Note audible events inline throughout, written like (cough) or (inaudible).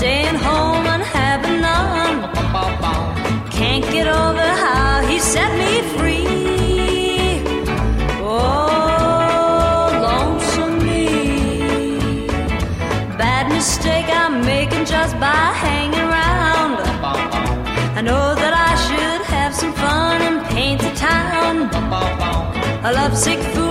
staying home and having none. Can't get over how he set me free. Oh, lonesome me. Bad mistake I'm making just by hanging around. I know that I should have some fun and paint the town. A lovesick fool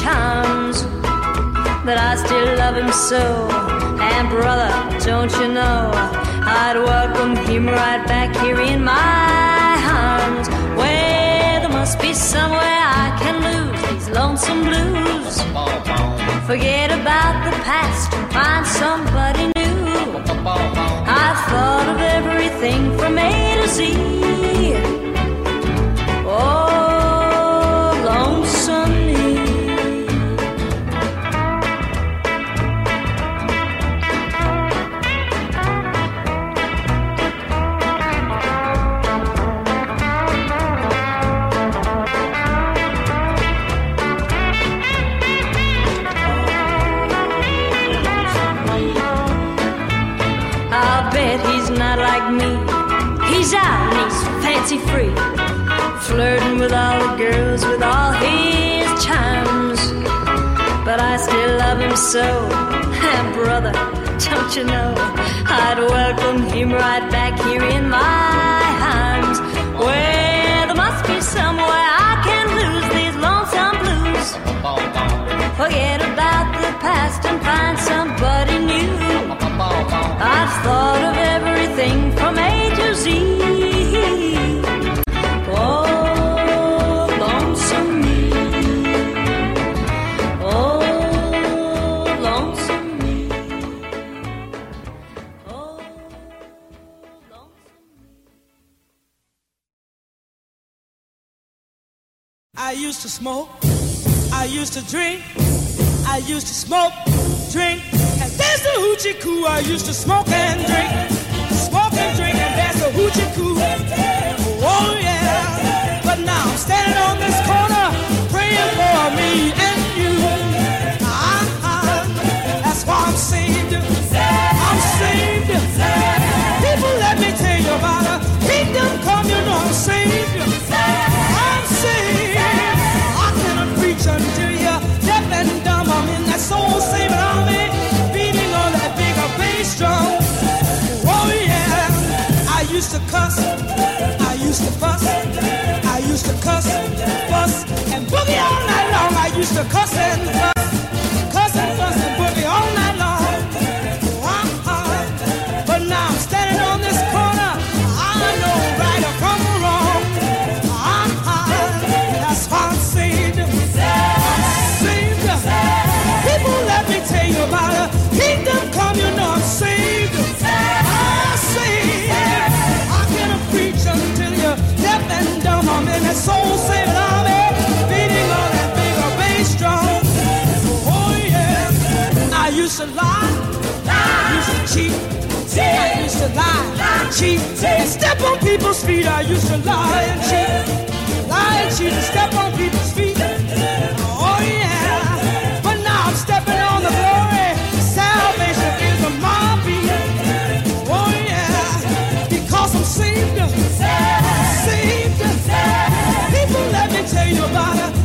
charms. But I still love him so. And brother, don't you know, I'd welcome him right back here in my arms. Where there must be somewhere I can lose these lonesome blues. Forget about the past and find somebody new. I've thought of everything from A to Z. flirting with all the girls with all his charms. But I still love him so, (laughs) and brother, don't you know? I'd welcome him right back here in my arms, where there must be somewhere I can lose these lonesome blues. Forget about the past and find somebody new. I've thought of everything from A smoke, I used to drink, I used to smoke, drink, and there's the hoochie coo. I used to smoke and drink, smoke and drink, and there's the hoochie coo. Oh yeah, but now I'm standing on this corner praying for me and you. Ah, that's why I'm saved. I'm saved. People, let me tell you about a kingdom come. You know I'm saved. To cuss, I used to fuss, I used to cuss, fuss, and boogie all night long. I used to cuss and fuss, used to lie, I used to cheat, I used to lie, lie. cheat, and step on people's feet. I used to lie and cheat, lie and cheat, and step on people's feet. Oh yeah, but now I'm stepping on the glory. Salvation is a my. Oh yeah, because I'm saved, saved. People, let me tell you about a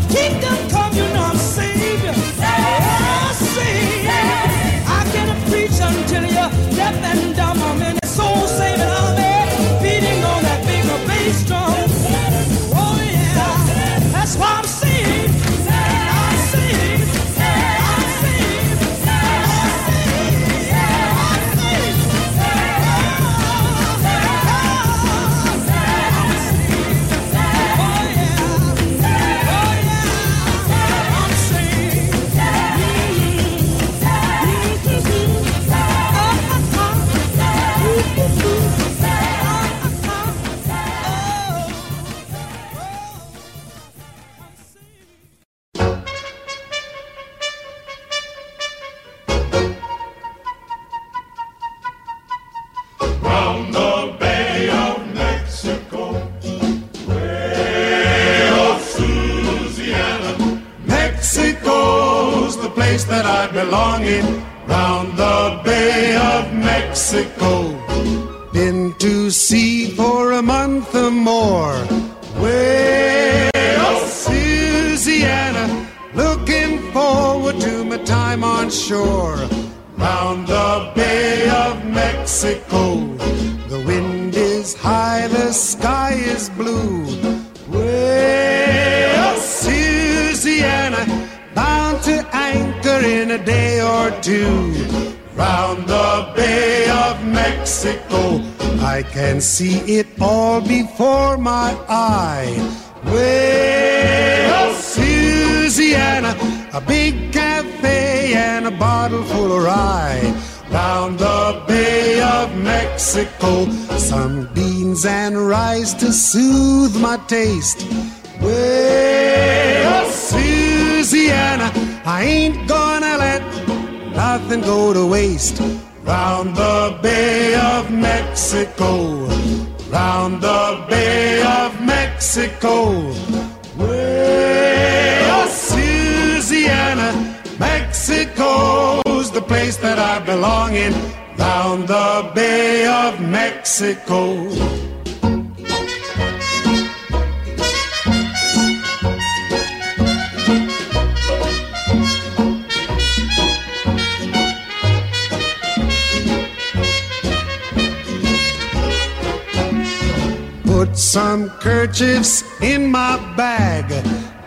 I can see it all before my eye. Well, Louisiana, a big cafe and a bottle full of rye. Round the Bay of Mexico, some beans and rice to soothe my taste. Well, Louisiana, I ain't gonna let nothing go to waste. Round the Bay of Mexico, round the Bay of Mexico. way Well, Louisiana, Mexico's the place that I belong in. Round the Bay of Mexico. Some kerchiefs in my bag.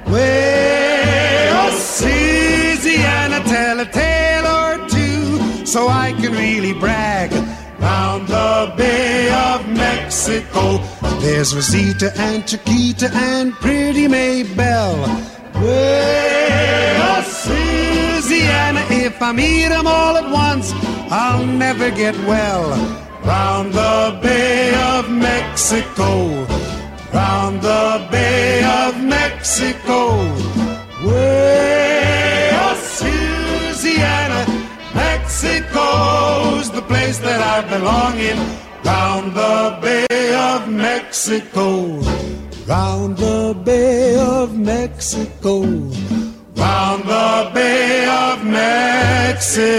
Well, Louisiana, tell a tale or two so I can really brag. Round the Bay of Mexico, there's Rosita and Chiquita and pretty Maybelle. Well, Louisiana, if I meet 'em all at once, I'll never get well. Round the Bay of Mexico, round the Bay of Mexico. way Well, Louisiana, Mexico's the place that I belong in. Round the Bay of Mexico, round the Bay of Mexico, round the Bay of Mexico.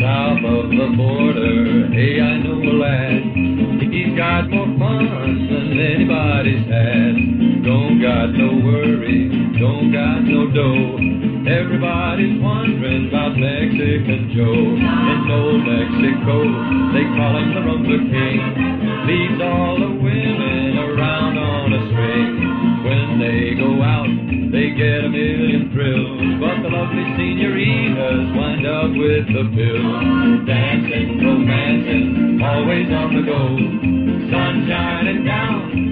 south of the border. Hey, I know a lad. He's got more fun than anybody's had. Don't got no worry, don't got no dough. Everybody's wondering about Mexican Joe. In old Mexico, they call him the Rumba King. Leads all the women around on a string. When they go out, they get a million thrills. But the lovely senoritas wind up with the bill. Dancing, romancing, always on the go. Sun shining down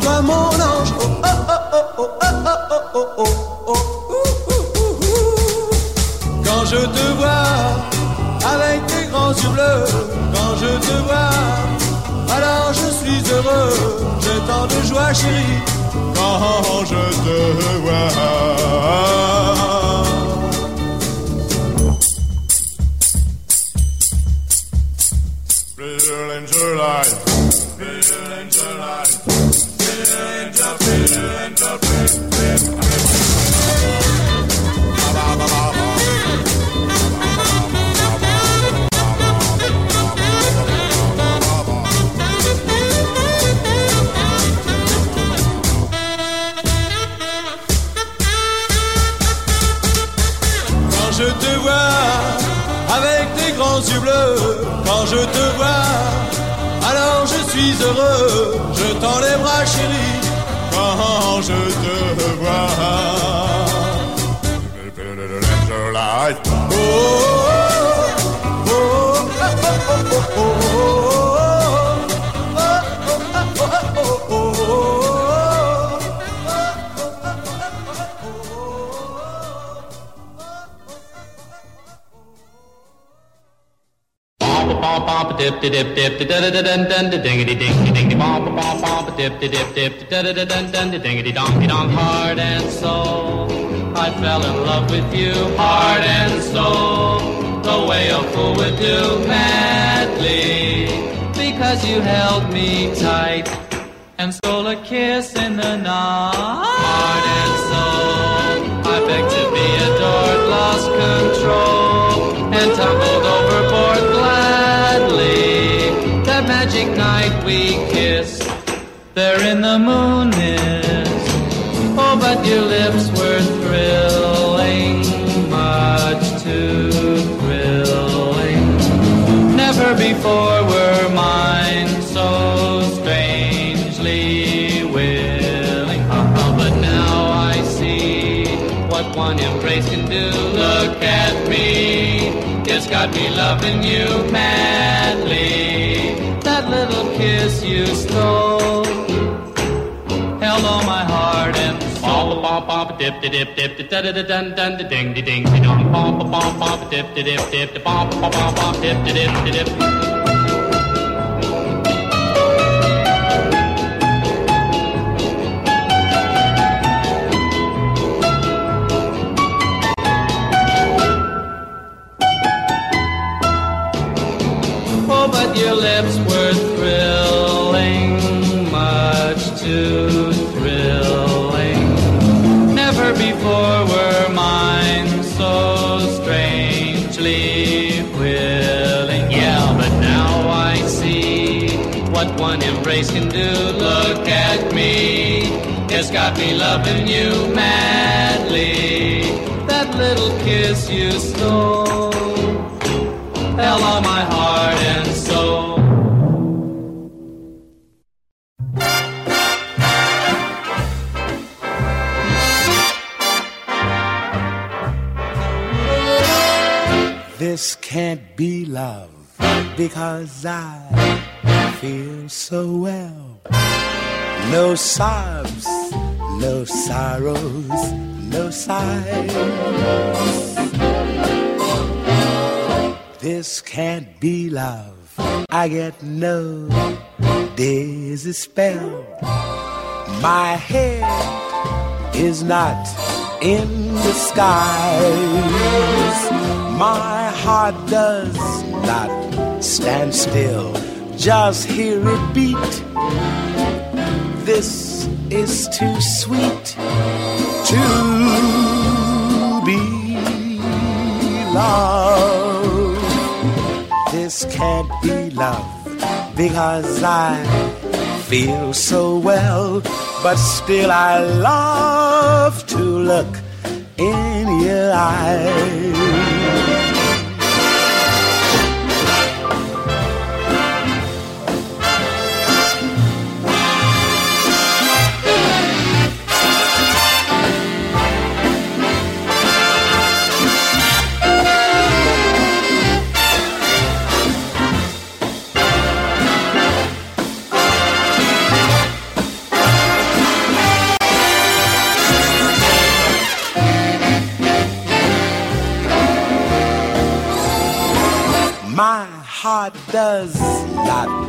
toi mon ange. Oh oh oh oh oh oh oh oh. Quand je te vois avec tes grands yeux bleus, quand je te vois, alors je suis heureux. J'ai tant de joie chérie quand je te vois. Little Angel And up, end up. Bom bom dip dip dip da da da dun dun da dingity ding ding bom bom bom dip dip dip da da da dun dun da dingity dong dong heart and soul. I fell in love with you heart and soul. The way a fool would do madly because you held me tight and stole a kiss in the night there in the moon mist. Oh, but your lips were thrilling, much too thrilling. Never before were mine so strangely willing. Uh-huh, but now I see what one embrace can do. Look at me, it's got me loving you madly. That little kiss you stole held all my heart and soul. Bop bop dip dip dip dip da da da dun dun da ding ding dong. Bop bop bop dip dip dip dip bop bop bop bop dip dip dip dip. Oh, but your lips were it's got me loving you madly. That little kiss you stole held on my heart and soul. This can't be love because I feel so well. No sobs, no sorrows, no sighs. This can't be love. I get no dizzy spell. My head is not in the skies. My heart does not stand still, just hear it beat. This is too sweet to be love. This can't be love because I feel so well, but still I love to look in your eyes.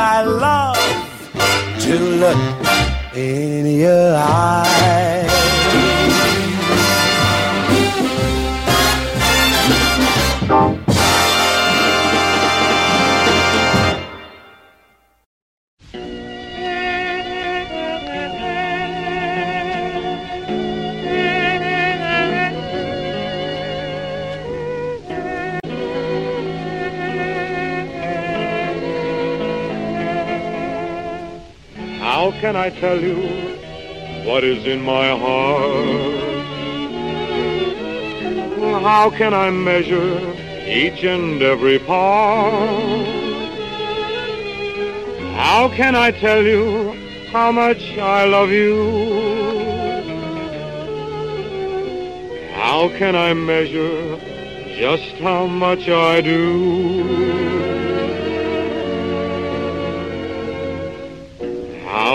I love to look in your eyes. Can I tell you what is in my heart? How can I measure each and every part? How can I tell you how much I love you? How can I measure just how much I do?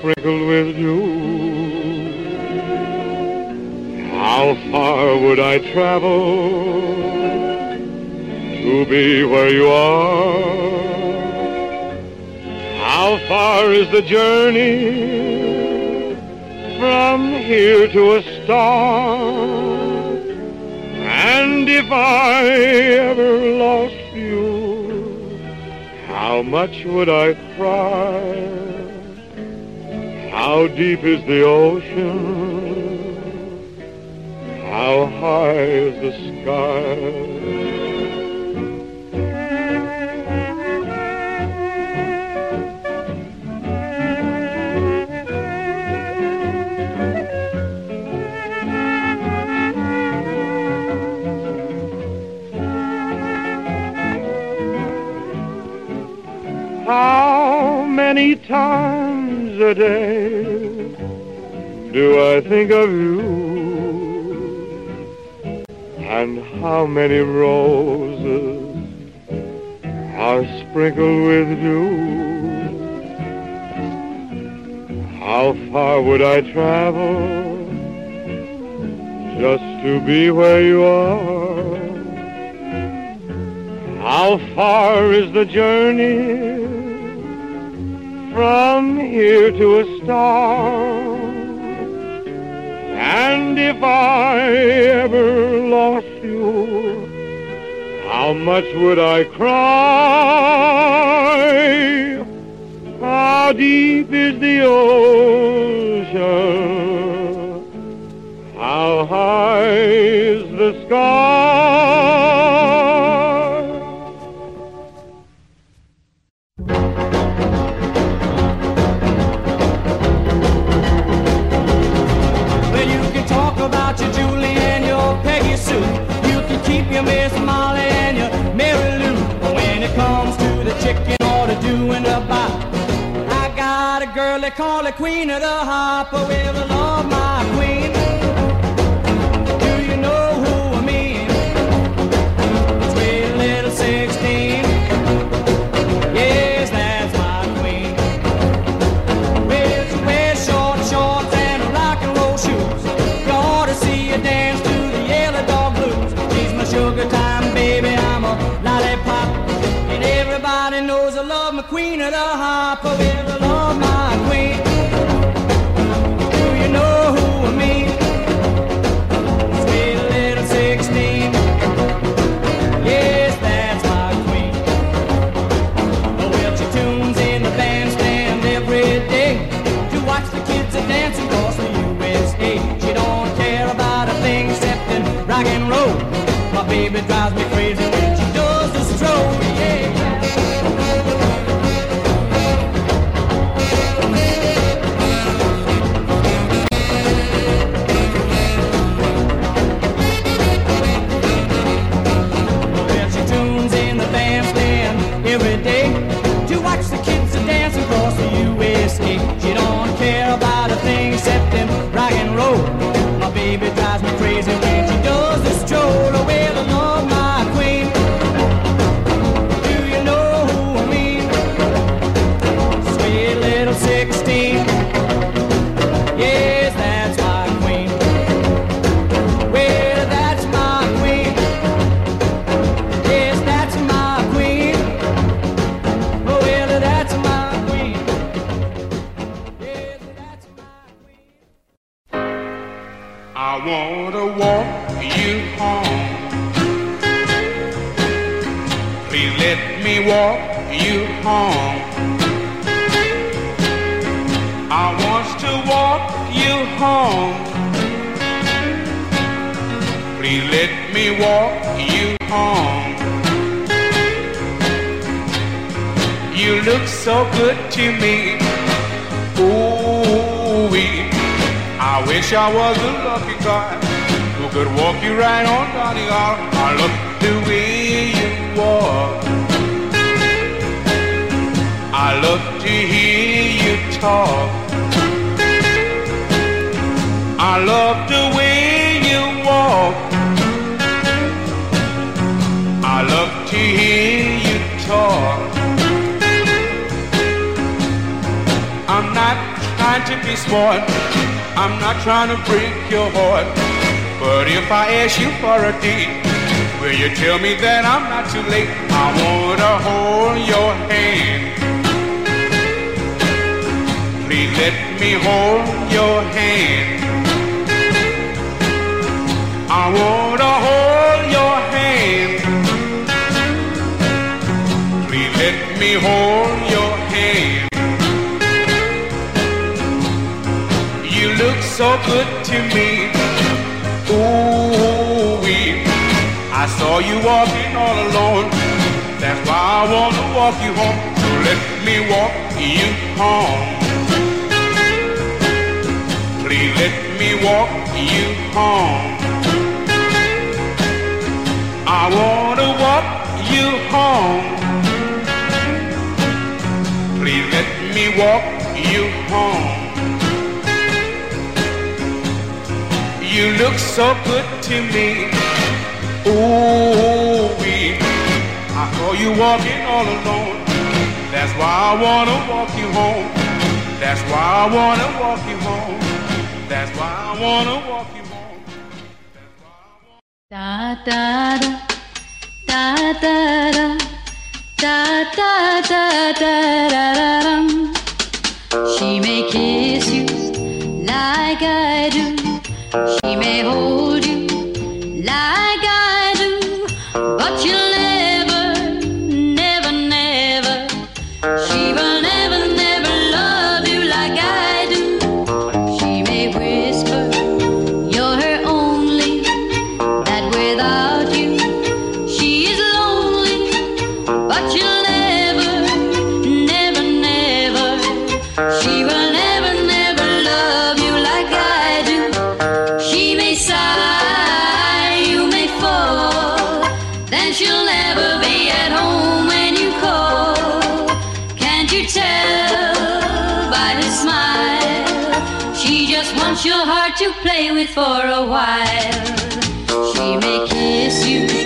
sprinkled with dew? How far would I travel to be where you are? How far is the journey from here to a star? And if I ever lost you, how much would I cry? How deep is the ocean? How high is the sky? How many times a day do I think of you? And how many roses are sprinkled with dew? How far would I travel just to be where you are? How far is the journey from here to a star? And if I ever lost you, how much would I cry? How deep is the ocean? How high is the sky? Your Miss Molly and your Mary Lou. When it comes to the chicken or the doing bop, I got a girl they call the queen of the hop. Oh, I love my queen. My queen. Do you know who I mean? Sweet little 16. Yes, that's my queen. Well, she tunes in the bandstand every day to watch the kids a across the USA. She don't care about a thing rock and roll. My baby drives me crazy hand. I wanna hold your hand. Please let me hold your hand. You look so good to me. Ooh, I saw you walking all alone. That's why I wanna walk you home. So let me walk you home. Let me walk you home. I wanna walk you home. Please let me walk you home. You look so good to me. Ooh, I saw you walking all alone. That's why I wanna walk you home. That's why I wanna walk you. That's why I wanna walk you home. Da da da da da da da da da da da. She may kiss you like I do. She may hold to play with for a while. She may kiss you.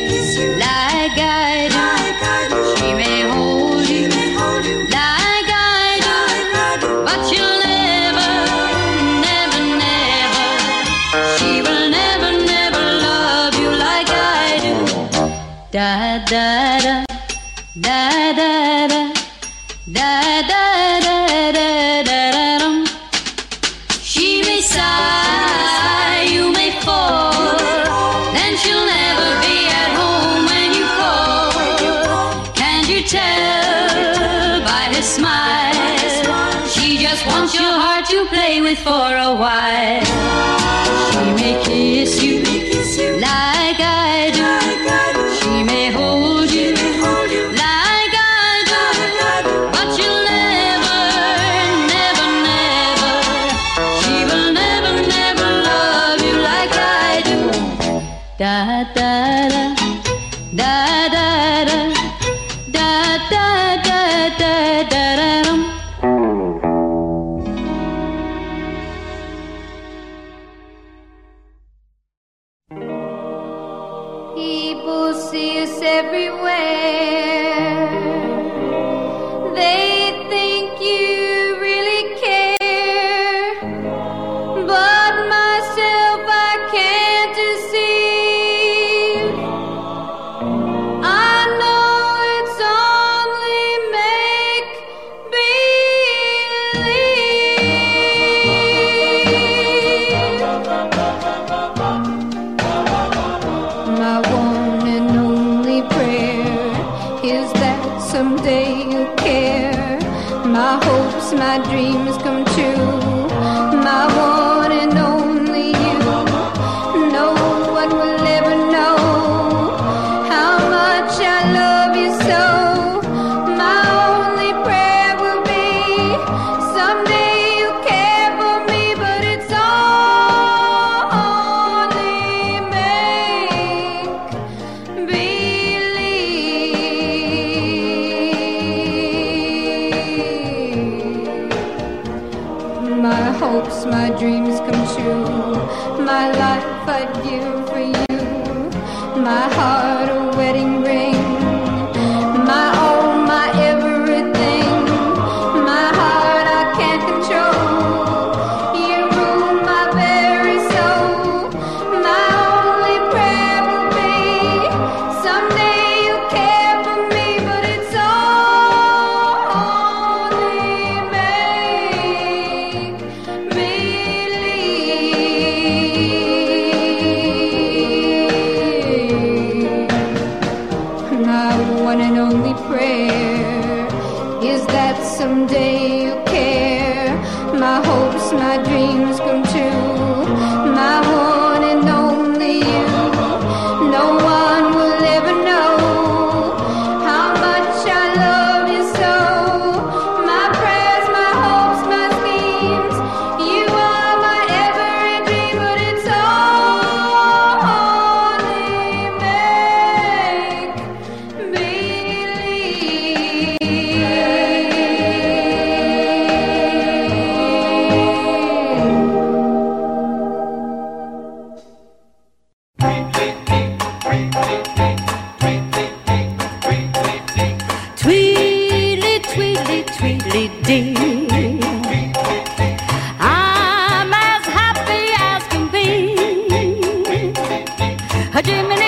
他进门。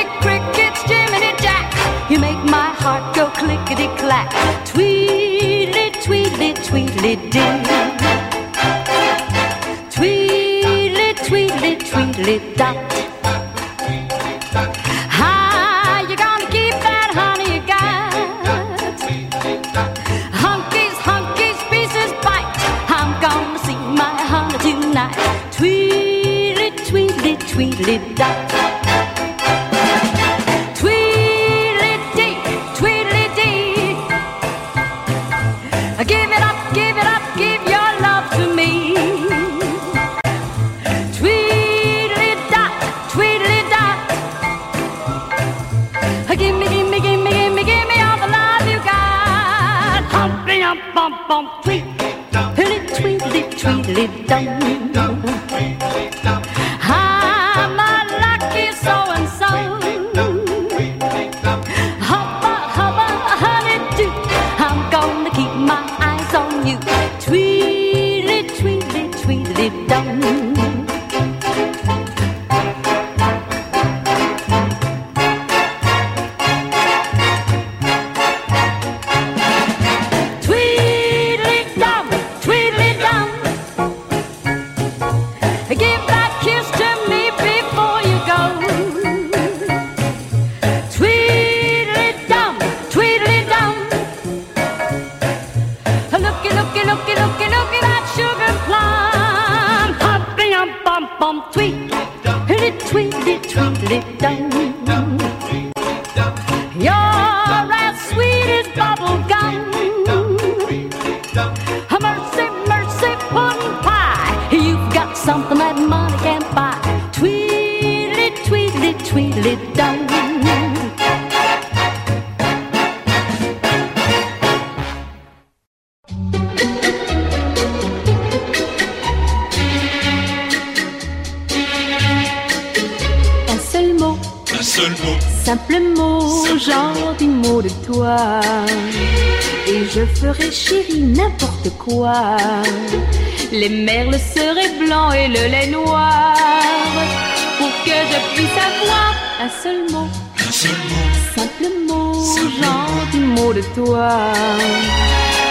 Tweedly, tweedly dum. Un seul mot, Un seul mot, simple mot, gentil mot de toi. Et je ferai chérie n'importe quoi. Les merles seraient blancs et le lait noir. Pour que je puisse avoir un seul mot, un seul mot, simple mot, gentil mot de toi.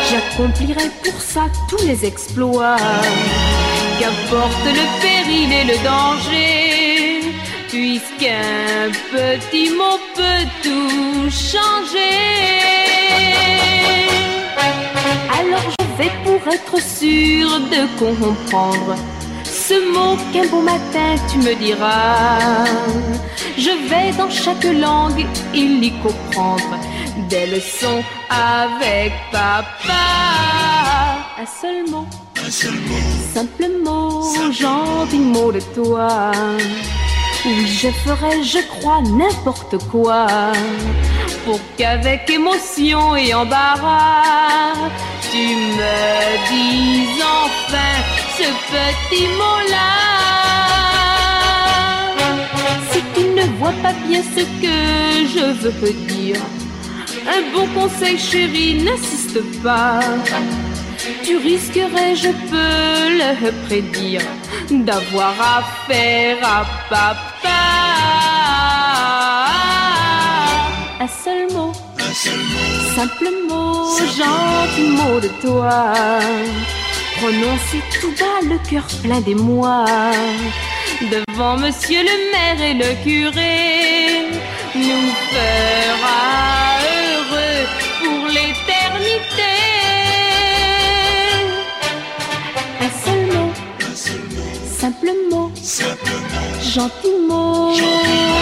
J'accomplirai pour ça tous les exploits. Qu'importe le péril et le danger, puisqu'un petit mot peut tout changer. Alors je vais pour être sûr de comprendre ce mot qu'un beau matin tu me diras. Je vais dans chaque langue il y comprendre des leçons avec papa. Un seul mot, un seul mot, simple mot, gentil mot de toi. Je ferai, je crois, n'importe quoi pour qu'avec émotion et embarras, tu me dises enfin ce petit mot-là. Si tu ne vois pas bien ce que je veux dire, un bon conseil chéri, n'insiste pas. Tu risquerais, je peux le prédire, d'avoir affaire à papa. Un seul mot, un seul mot, simple mot, gentil mot de toi. Prononcez tout bas le cœur plein d'émoi. Devant monsieur le maire et le curé, gentiment. gentiment.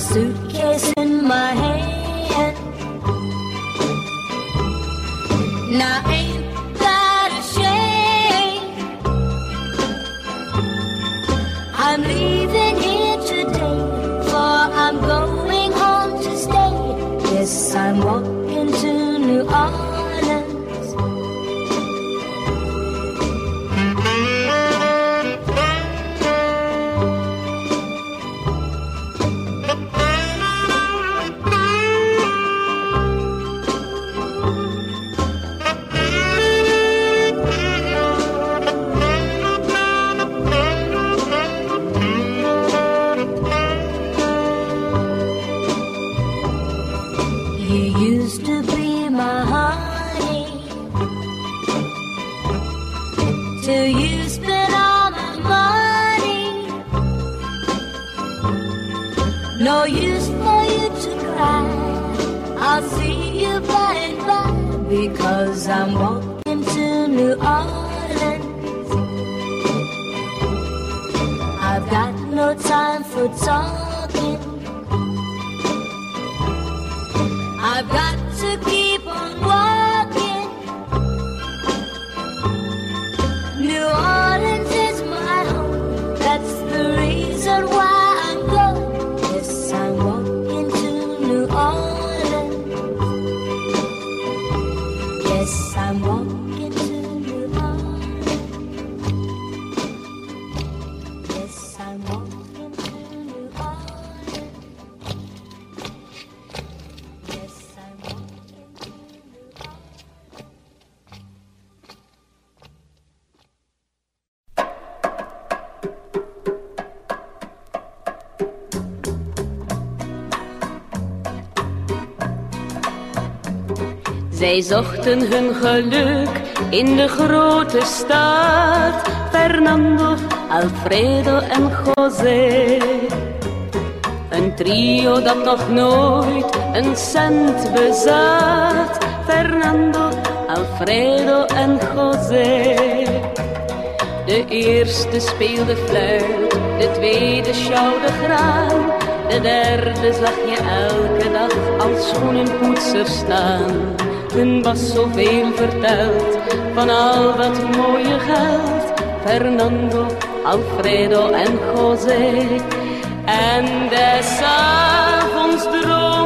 suitcase in my hand. Zij zochten hun geluk in de grote stad. Fernando, Alfredo en José. Een trio dat nog nooit een cent bezat. Fernando, Alfredo en José. De eerste speelde fluit, de tweede sjouwde graan. De derde zag je elke dag als schoenenpoetser staan. Hun was zoveel verteld van al dat mooie geld. Fernando, Alfredo en José. En des avonds droom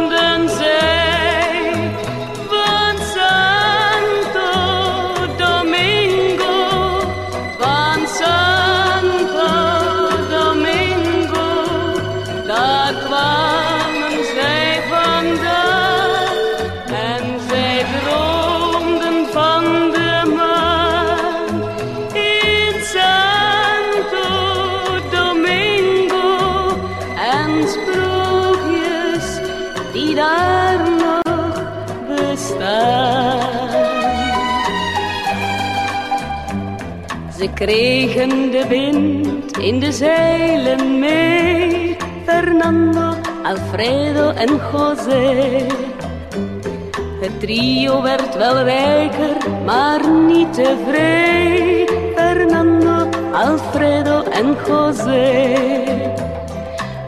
kregen de wind in de zeilen mee. Fernando, Alfredo en José. Het trio werd wel rijker, maar niet tevreden. Fernando, Alfredo en José.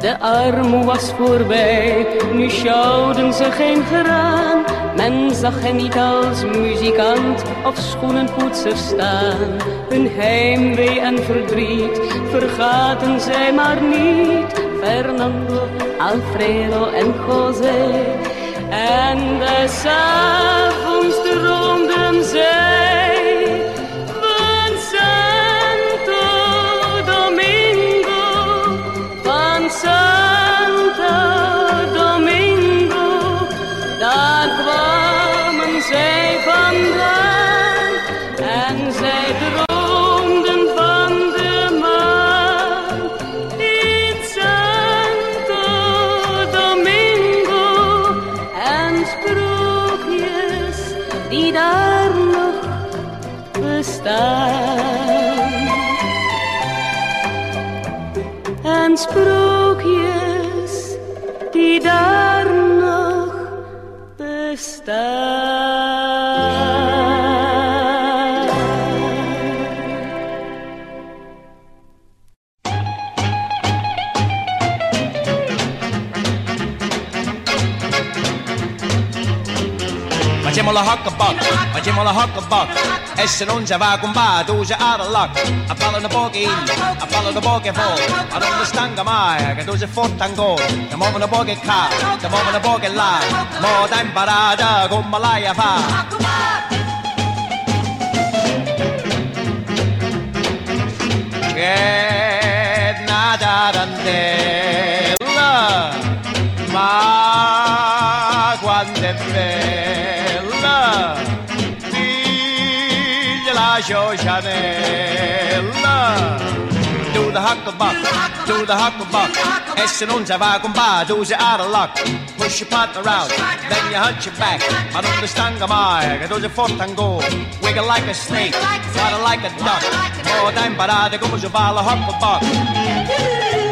De armoe was voorbij, nu sjouwden ze geen graan. Men zag hen niet als muzikant of schoenenpoetser staan. Hun heimwee en verdriet vergaten zij maar niet. Fernando, Alfredo en José. En des bestaan. huckabuck, a Jim on a huckabuck. Essere non se va con va tu sei out of. A palo da pochi, a palo da poche vol. Ma non ti stanca mai, che tu sei forte ancora. Che muovo da poche ca, che muovo da poche là. Mo da imparata con malaia fa. Che nada randella, ma quando è vero. Do the hucklebuck, do the hucklebuck E se non si va con pa, tu sei out of luck Push your partner out, then you hunch your back. Non ti stanca mai, che tu sei forte ancora Wiggle like a snake, flutter like a duck. T'hai imparato come si fa la hucklebuck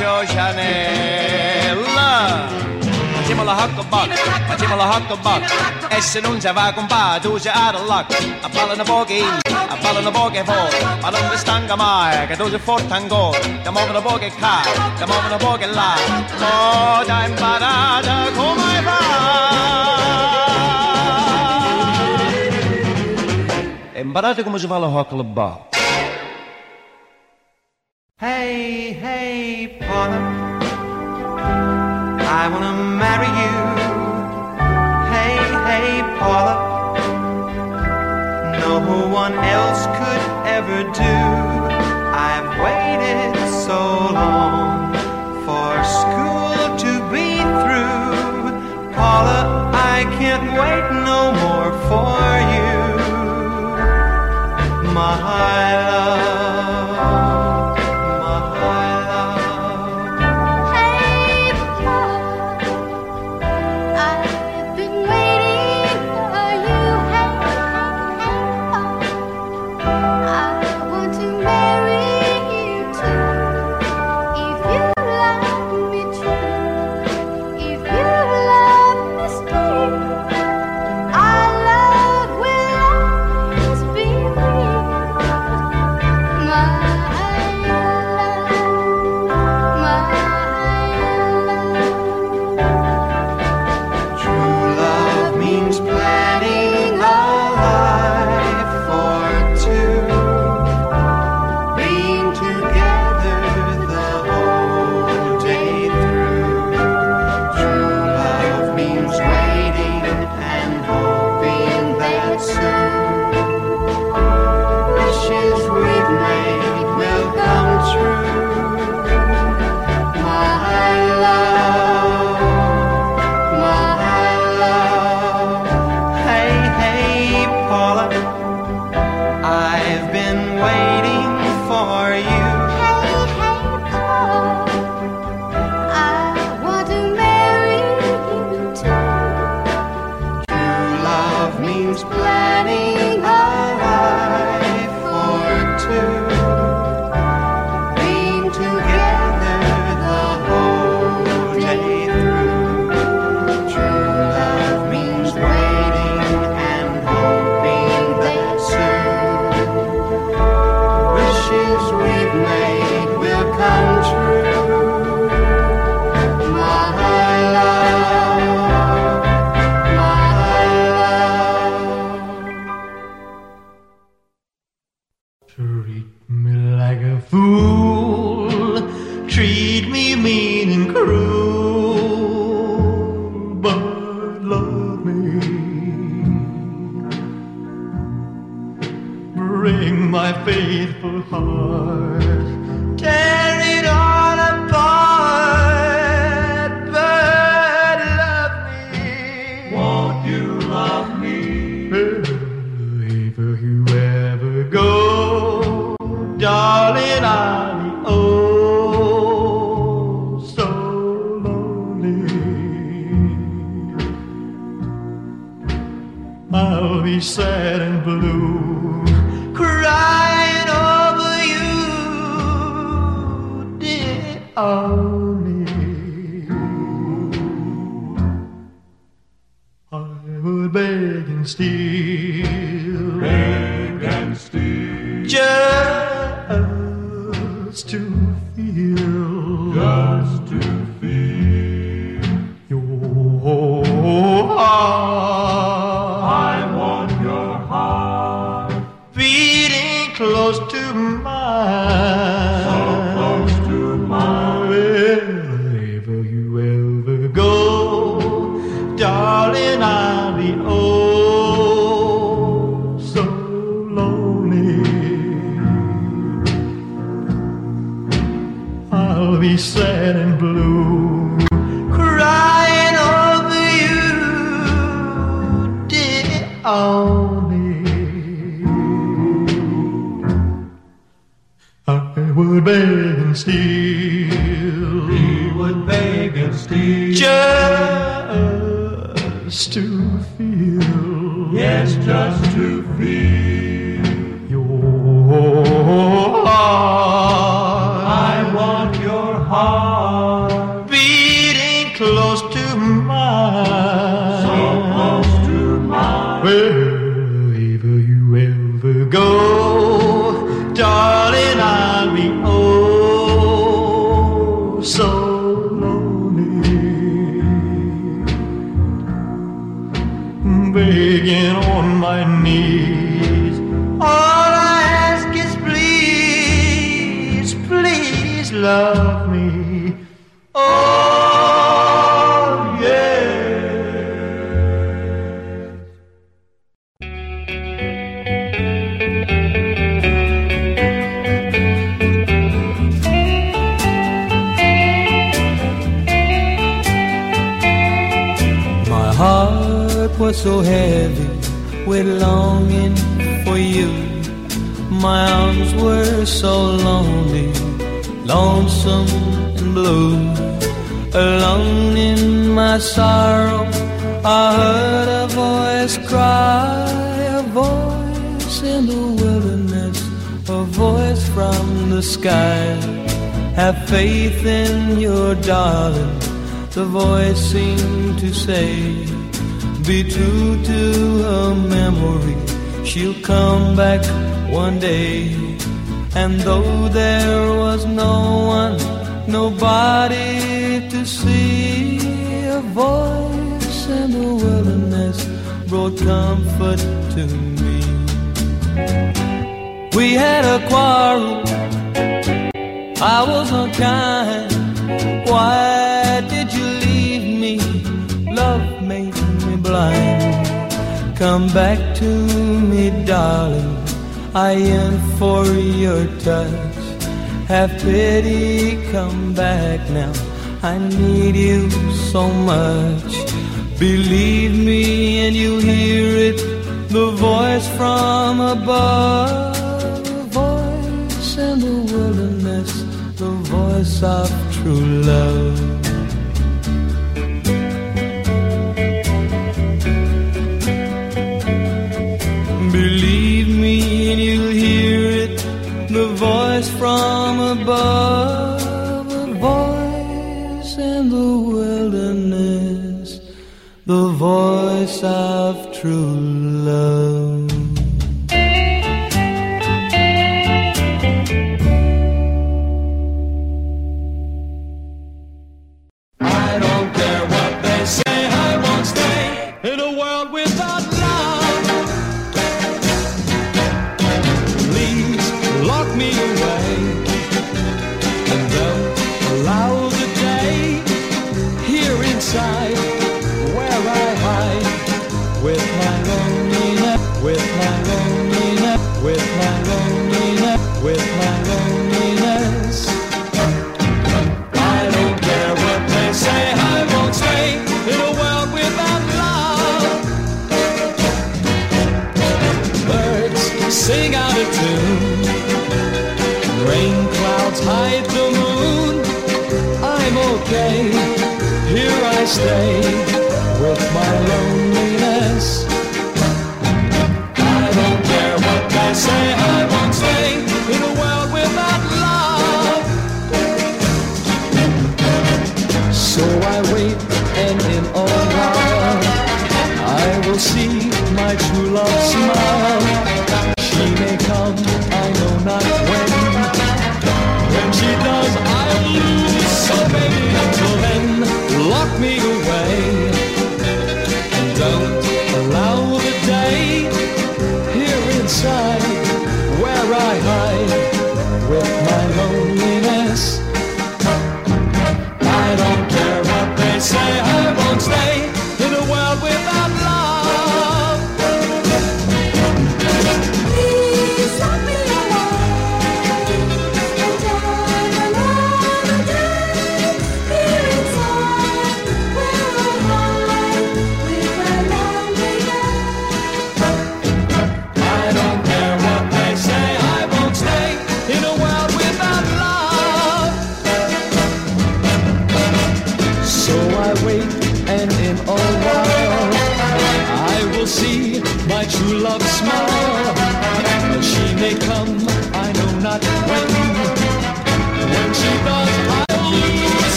la ciocianella. Facciamo la hucklebuck, facciamo la hucklebuck, e se non si va con pa, tu sei out of luck. A ballano pochi, a ballano pochi fuori, ma non ti stanca mai, che tu sei forte ancora. Ti muovono pochi qua, ti muovono pochi là, mo t'hai imparata come fa. Imparate come si fa la hucklebuck. Hey, hey, Paula, I wanna marry you. Hey, hey, Paula, no one else could ever do. I've waited so long for school to be through. Paula, I can't wait no more for you. My love, please love me. Oh, yeah. My heart was so heavy with longing for you. My arms were so lonely, lonesome and blue. Alone in my sorrow, I heard a voice cry, a voice in the wilderness, a voice from the sky. Have faith in your darling the voice seemed to say, Be true to her memory, she'll come back one day. And though there was no one, nobody to see, a voice in the wilderness brought comfort to me. We had a quarrel, I was unkind. Why did you leave me? Love made me blind. Come back to me, darling. I yearn for your touch. Have pity, come back now. I need you so much. Believe me, and you'll hear it. The voice from above, voice in the wilderness, the voice of true love. The voice from above, the voice in the wilderness, the voice of true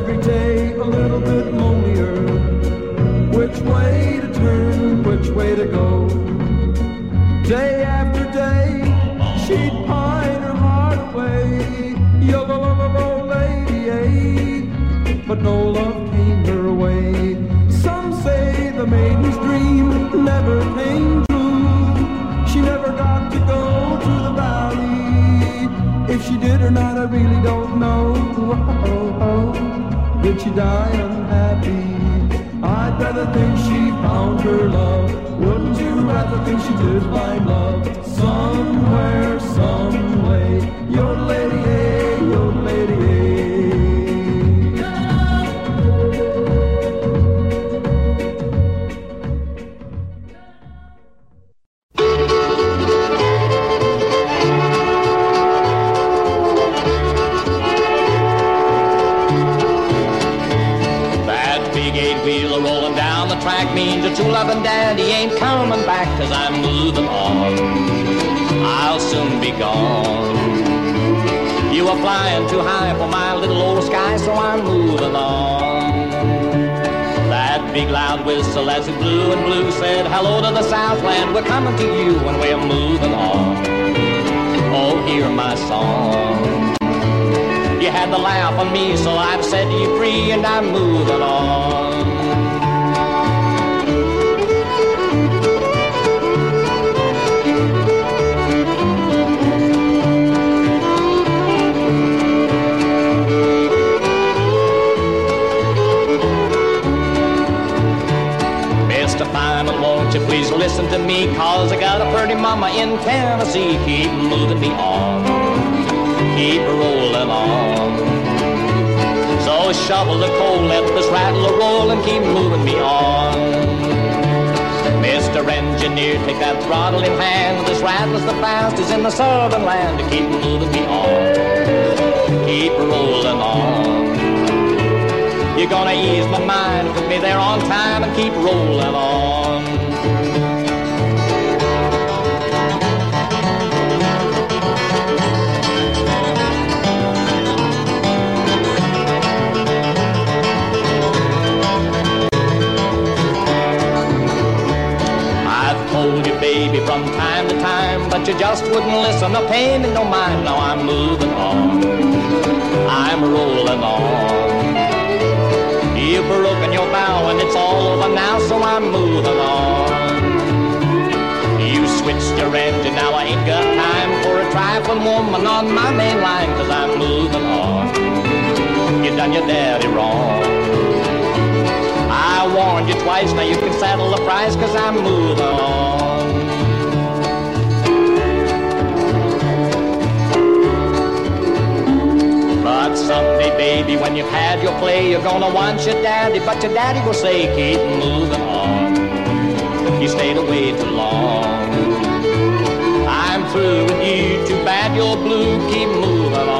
every day a little bit lonelier. Which way to turn, which way to go. Day after day, she'd pine her heart away. Yo, the love old lady, eh? But no love came her way. Some say the maiden's dream never came true. She never got to go to the valley. If she did or not, I really don't know. (laughs) she die unhappy. I'd rather think she found her love. Wouldn't you rather think she did find love? Somewhere, some way, your lady flying too high for my little old sky, so I'm moving on. That big loud whistle as it blew and blew said, hello to the Southland, we're coming to you and we're moving on. Oh, hear my song. You had the laugh on me, so I've set you free and I'm moving on. Cause I got a pretty mama in Tennessee. Keep moving me on. Keep rolling on. So shovel the coal, let this rattler roll and keep moving me on. Mr. Engineer, take that throttle in hand. This rattler's the fastest in the southern land. To keep moving me on. Keep rolling on. You're gonna ease my mind, put me there on time and keep rolling on. But you just wouldn't listen. No pain in no mind. Now I'm moving on. I'm rolling on. You've broken your vow and it's all over now, so I'm moving on. You switched your engine, now I ain't got time for a trifling woman on my main line, cause I'm moving on. You done your daddy wrong. I warned you twice, now you can settle the price, cause I'm moving on. But someday, baby, when you've had your play, you're gonna want your daddy, but your daddy will say, keep moving on. You stayed away too long. I'm through with you, too bad you're blue, keep moving on.